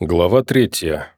Глава третья.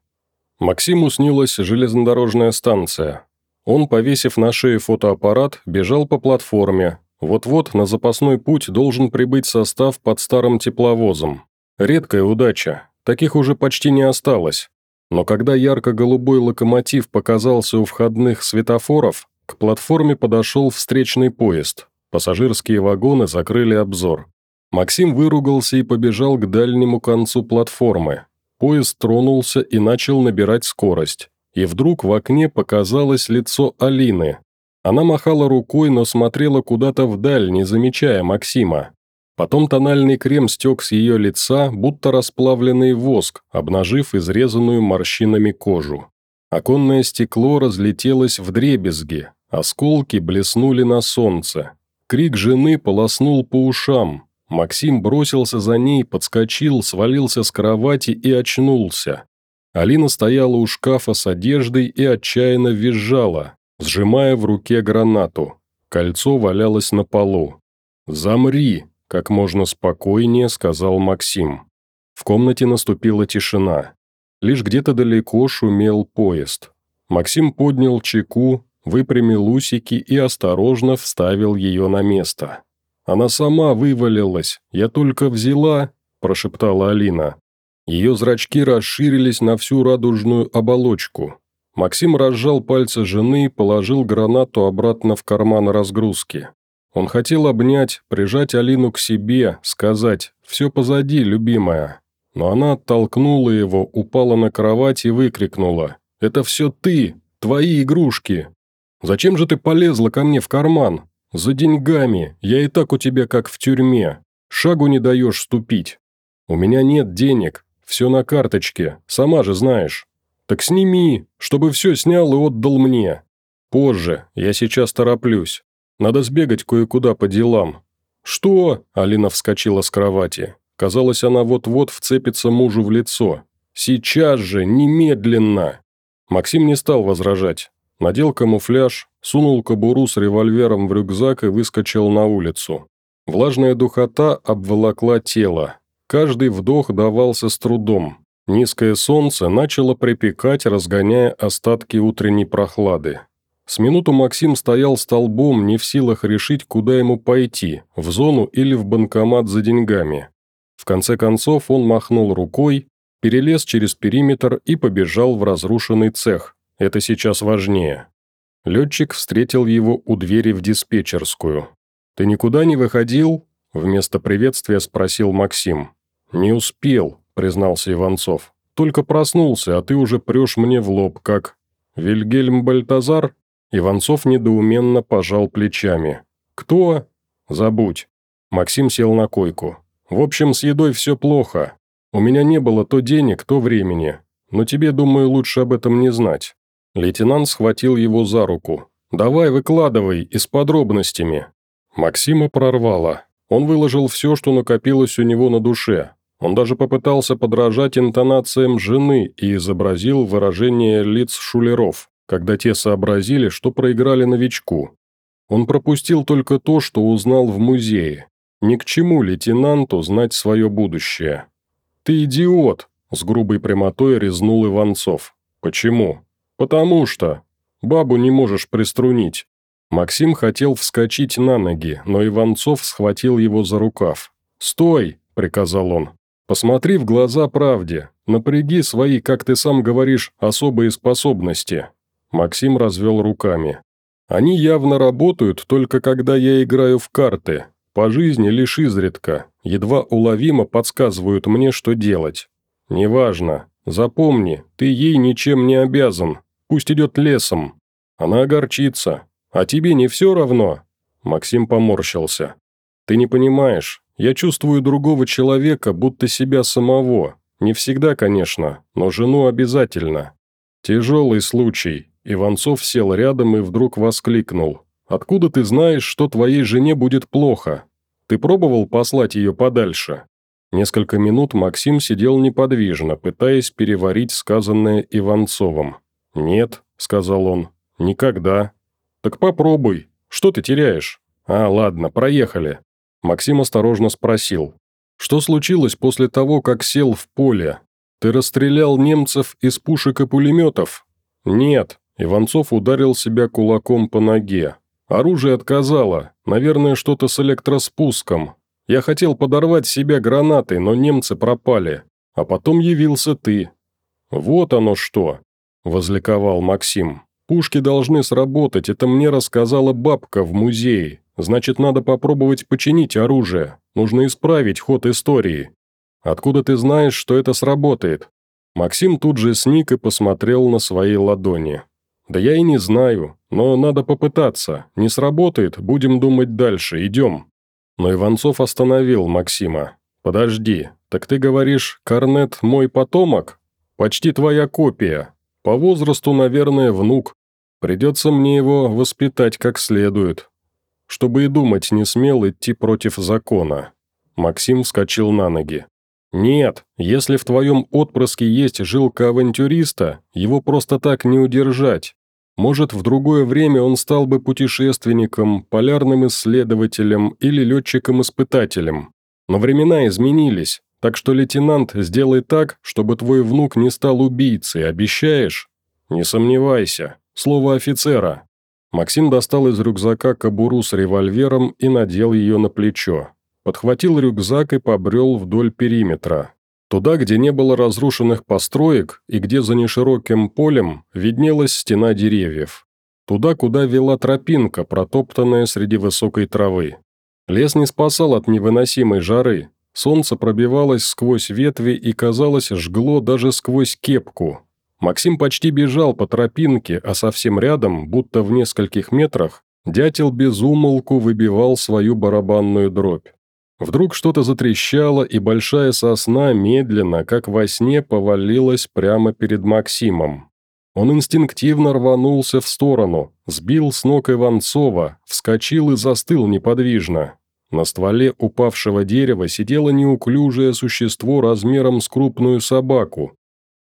Максиму снилась железнодорожная станция. Он, повесив на шее фотоаппарат, бежал по платформе. Вот-вот на запасной путь должен прибыть состав под старым тепловозом. Редкая удача, таких уже почти не осталось. Но когда ярко-голубой локомотив показался у входных светофоров, к платформе подошел встречный поезд. Пассажирские вагоны закрыли обзор. Максим выругался и побежал к дальнему концу платформы. Поезд тронулся и начал набирать скорость. И вдруг в окне показалось лицо Алины. Она махала рукой, но смотрела куда-то вдаль, не замечая Максима. Потом тональный крем стек с ее лица, будто расплавленный воск, обнажив изрезанную морщинами кожу. Оконное стекло разлетелось в дребезги, осколки блеснули на солнце. Крик жены полоснул по ушам, Максим бросился за ней, подскочил, свалился с кровати и очнулся. Алина стояла у шкафа с одеждой и отчаянно визжала, сжимая в руке гранату. Кольцо валялось на полу. «Замри!» – как можно спокойнее сказал Максим. В комнате наступила тишина. Лишь где-то далеко шумел поезд. Максим поднял чеку, выпрямил усики и осторожно вставил ее на место. Она сама вывалилась, я только взяла», – прошептала Алина. Ее зрачки расширились на всю радужную оболочку. Максим разжал пальцы жены и положил гранату обратно в карман разгрузки. Он хотел обнять, прижать Алину к себе, сказать «все позади, любимая». Но она оттолкнула его, упала на кровать и выкрикнула «Это все ты, твои игрушки! Зачем же ты полезла ко мне в карман? «За деньгами. Я и так у тебя как в тюрьме. Шагу не даешь ступить. У меня нет денег. Все на карточке. Сама же знаешь. Так сними, чтобы все снял и отдал мне. Позже. Я сейчас тороплюсь. Надо сбегать кое-куда по делам». «Что?» – Алина вскочила с кровати. Казалось, она вот-вот вцепится мужу в лицо. «Сейчас же, немедленно!» Максим не стал возражать. Надел камуфляж, сунул кобуру с револьвером в рюкзак и выскочил на улицу. Влажная духота обволокла тело. Каждый вдох давался с трудом. Низкое солнце начало припекать, разгоняя остатки утренней прохлады. С минуту Максим стоял столбом, не в силах решить, куда ему пойти, в зону или в банкомат за деньгами. В конце концов он махнул рукой, перелез через периметр и побежал в разрушенный цех, это сейчас важнее. Летчик встретил его у двери в диспетчерскую. «Ты никуда не выходил?» Вместо приветствия спросил Максим. «Не успел», признался Иванцов. «Только проснулся, а ты уже прешь мне в лоб, как...» «Вильгельм Бальтазар?» Иванцов недоуменно пожал плечами. «Кто?» «Забудь». Максим сел на койку. «В общем, с едой все плохо. У меня не было то денег, то времени. Но тебе, думаю, лучше об этом не знать. Лейтенант схватил его за руку. «Давай, выкладывай, и с подробностями». Максима прорвало. Он выложил все, что накопилось у него на душе. Он даже попытался подражать интонациям жены и изобразил выражение лиц шулеров, когда те сообразили, что проиграли новичку. Он пропустил только то, что узнал в музее. Ни к чему лейтенанту знать свое будущее. «Ты идиот!» – с грубой прямотой резнул Иванцов. «Почему?» «Потому что. Бабу не можешь приструнить». Максим хотел вскочить на ноги, но Иванцов схватил его за рукав. «Стой!» – приказал он. «Посмотри в глаза правде. Напряги свои, как ты сам говоришь, особые способности». Максим развел руками. «Они явно работают, только когда я играю в карты. По жизни лишь изредка. Едва уловимо подсказывают мне, что делать. Неважно. Запомни, ты ей ничем не обязан. Пусть идет лесом. Она огорчится. А тебе не все равно?» Максим поморщился. «Ты не понимаешь. Я чувствую другого человека, будто себя самого. Не всегда, конечно, но жену обязательно. Тяжелый случай». Иванцов сел рядом и вдруг воскликнул. «Откуда ты знаешь, что твоей жене будет плохо? Ты пробовал послать ее подальше?» Несколько минут Максим сидел неподвижно, пытаясь переварить сказанное Иванцовым. «Нет», — сказал он, — «никогда». «Так попробуй. Что ты теряешь?» «А, ладно, проехали». Максим осторожно спросил. «Что случилось после того, как сел в поле?» Ты расстрелял немцев из пушек и пулеметов?» «Нет». Иванцов ударил себя кулаком по ноге. Оружие отказало. Наверное, что-то с электроспуском. Я хотел подорвать себя гранатой, но немцы пропали. А потом явился ты. Вот оно что!» – возликовал Максим. «Пушки должны сработать, это мне рассказала бабка в музее. Значит, надо попробовать починить оружие. Нужно исправить ход истории. Откуда ты знаешь, что это сработает?» Максим тут же сник и посмотрел на свои ладони. «Да я и не знаю, но надо попытаться. Не сработает, будем думать дальше, идем». Но Иванцов остановил Максима. «Подожди, так ты говоришь, Корнет мой потомок? Почти твоя копия. По возрасту, наверное, внук. Придется мне его воспитать как следует. Чтобы и думать не смел идти против закона». Максим вскочил на ноги. «Нет, если в твоем отпрыске есть жилка авантюриста, его просто так не удержать. Может, в другое время он стал бы путешественником, полярным исследователем или летчиком-испытателем. Но времена изменились, так что, лейтенант, сделай так, чтобы твой внук не стал убийцей, обещаешь? Не сомневайся. Слово офицера. Максим достал из рюкзака кобуру с револьвером и надел ее на плечо. Подхватил рюкзак и побрел вдоль периметра. Туда, где не было разрушенных построек и где за нешироким полем виднелась стена деревьев. Туда, куда вела тропинка, протоптанная среди высокой травы. Лес не спасал от невыносимой жары. Солнце пробивалось сквозь ветви и, казалось, жгло даже сквозь кепку. Максим почти бежал по тропинке, а совсем рядом, будто в нескольких метрах, дятел без умолку выбивал свою барабанную дробь. Вдруг что-то затрещало, и большая сосна медленно, как во сне, повалилась прямо перед Максимом. Он инстинктивно рванулся в сторону, сбил с ног Иванцова, вскочил и застыл неподвижно. На стволе упавшего дерева сидело неуклюжее существо размером с крупную собаку.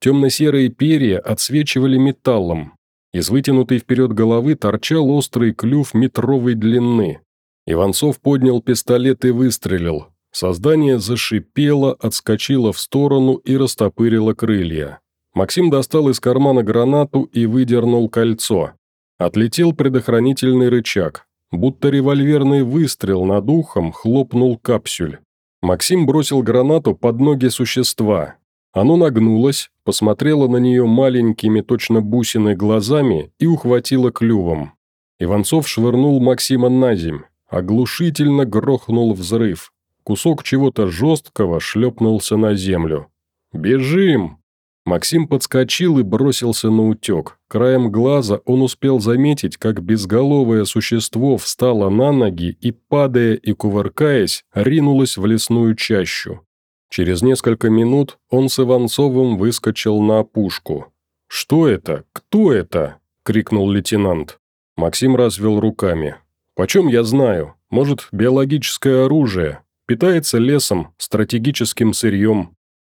Темно-серые перья отсвечивали металлом. Из вытянутой вперед головы торчал острый клюв метровой длины. Иванцов поднял пистолет и выстрелил. Создание зашипело, отскочило в сторону и растопырило крылья. Максим достал из кармана гранату и выдернул кольцо. Отлетел предохранительный рычаг. Будто револьверный выстрел над ухом хлопнул капсюль. Максим бросил гранату под ноги существа. Оно нагнулось, посмотрело на нее маленькими, точно бусины глазами и ухватило клювом. Иванцов швырнул Максима на земь. Оглушительно грохнул взрыв. Кусок чего-то жесткого шлепнулся на землю. «Бежим!» Максим подскочил и бросился на утек. Краем глаза он успел заметить, как безголовое существо встало на ноги и, падая и кувыркаясь, ринулось в лесную чащу. Через несколько минут он с Иванцовым выскочил на опушку. «Что это? Кто это?» – крикнул лейтенант. Максим развел руками. Почем я знаю? Может, биологическое оружие? Питается лесом, стратегическим сырьем».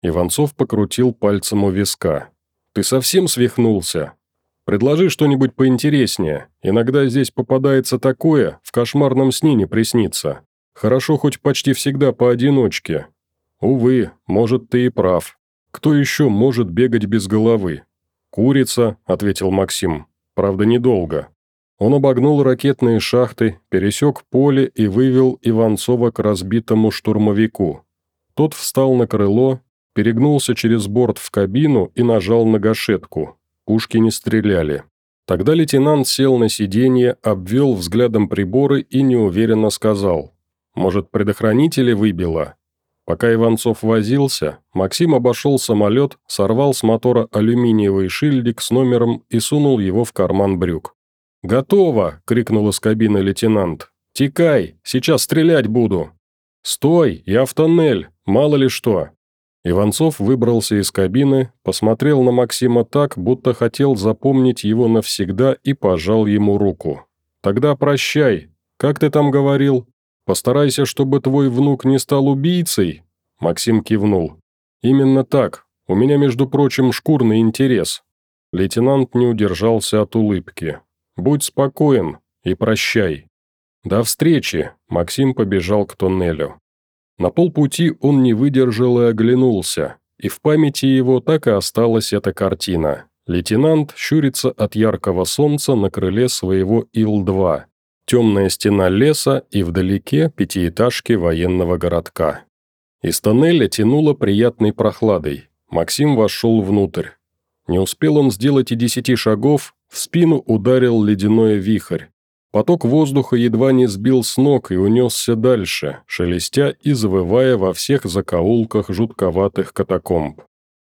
Иванцов покрутил пальцем у виска. «Ты совсем свихнулся? Предложи что-нибудь поинтереснее. Иногда здесь попадается такое, в кошмарном сне не приснится. Хорошо хоть почти всегда поодиночке. Увы, может, ты и прав. Кто еще может бегать без головы?» «Курица», — ответил Максим. «Правда, недолго. Он обогнул ракетные шахты, пересек поле и вывел Иванцова к разбитому штурмовику. Тот встал на крыло, перегнулся через борт в кабину и нажал на гашетку. Пушки не стреляли. Тогда лейтенант сел на сиденье, обвел взглядом приборы и неуверенно сказал. «Может, предохранители выбило?» Пока Иванцов возился, Максим обошел самолет, сорвал с мотора алюминиевый шильдик с номером и сунул его в карман брюк. «Готово!» – крикнул из кабины лейтенант. «Текай! Сейчас стрелять буду!» «Стой! Я в тоннель! Мало ли что!» Иванцов выбрался из кабины, посмотрел на Максима так, будто хотел запомнить его навсегда и пожал ему руку. «Тогда прощай. Как ты там говорил? Постарайся, чтобы твой внук не стал убийцей?» Максим кивнул. «Именно так. У меня, между прочим, шкурный интерес». Лейтенант не удержался от улыбки. Будь спокоен и прощай. До встречи, Максим побежал к тоннелю. На полпути он не выдержал и оглянулся. и в памяти его так и осталась эта картина. Лейтенант щурится от яркого солнца на крыле своего Ил-2. Темная стена леса и вдалеке пятиэтажки военного городка. Из тоннеля тянуло приятной прохладой. Максим вошел внутрь. Не успел он сделать и десяти шагов, в спину ударил ледяной вихрь. Поток воздуха едва не сбил с ног и унесся дальше, шелестя и завывая во всех закоулках жутковатых катакомб.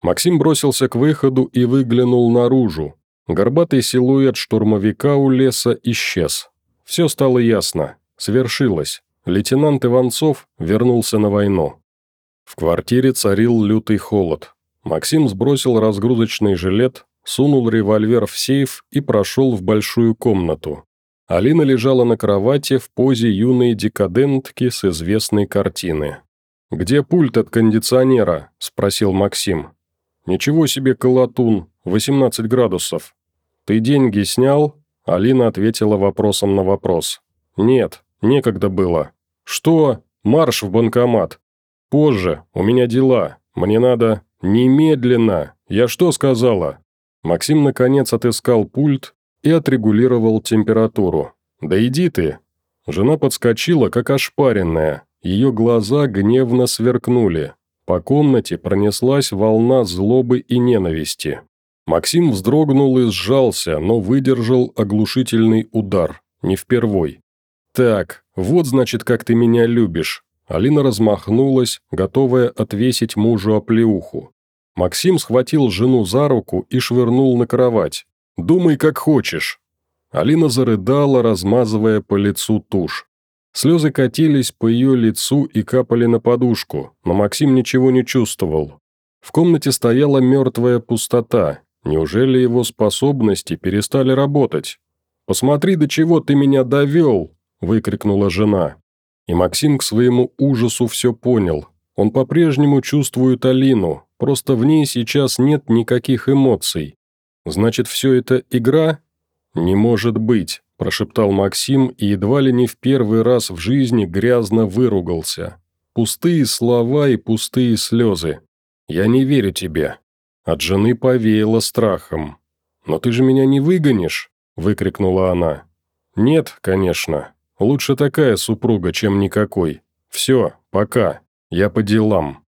Максим бросился к выходу и выглянул наружу. Горбатый силуэт штурмовика у леса исчез. Все стало ясно. Свершилось. Лейтенант Иванцов вернулся на войну. В квартире царил лютый холод. Максим сбросил разгрузочный жилет, сунул револьвер в сейф и прошел в большую комнату. Алина лежала на кровати в позе юной декадентки с известной картины. «Где пульт от кондиционера?» – спросил Максим. «Ничего себе колотун, 18 градусов. Ты деньги снял?» Алина ответила вопросом на вопрос. «Нет, некогда было». «Что? Марш в банкомат». «Позже, у меня дела. Мне надо...» «Немедленно! Я что сказала?» Максим, наконец, отыскал пульт и отрегулировал температуру. «Да иди ты!» Жена подскочила, как ошпаренная. Ее глаза гневно сверкнули. По комнате пронеслась волна злобы и ненависти. Максим вздрогнул и сжался, но выдержал оглушительный удар. Не впервой. «Так, вот значит, как ты меня любишь». Алина размахнулась, готовая отвесить мужу оплеуху. Максим схватил жену за руку и швырнул на кровать. Думай, как хочешь». Алина зарыдала, размазывая по лицу тушь. Слезы катились по ее лицу и капали на подушку, но Максим ничего не чувствовал. В комнате стояла мертвая пустота. Неужели его способности перестали работать? «Посмотри, до чего ты меня довел!» – выкрикнула жена. И Максим к своему ужасу все понял. Он по-прежнему чувствует Алину, просто в ней сейчас нет никаких эмоций. Значит, все это игра? Не может быть, прошептал Максим и едва ли не в первый раз в жизни грязно выругался. Пустые слова и пустые слезы. Я не верю тебе. От жены повеяло страхом. «Но ты же меня не выгонишь?» – выкрикнула она. «Нет, конечно. Лучше такая супруга, чем никакой. Все, пока. Я по делам».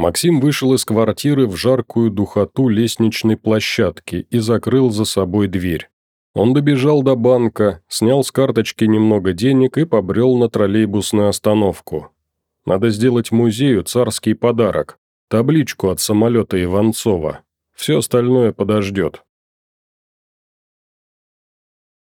Максим вышел из квартиры в жаркую духоту лестничной площадки и закрыл за собой дверь. Он добежал до банка, снял с карточки немного денег и побрел на троллейбусную остановку. Надо сделать музею царский подарок, табличку от самолета Иванцова. Все остальное подождет.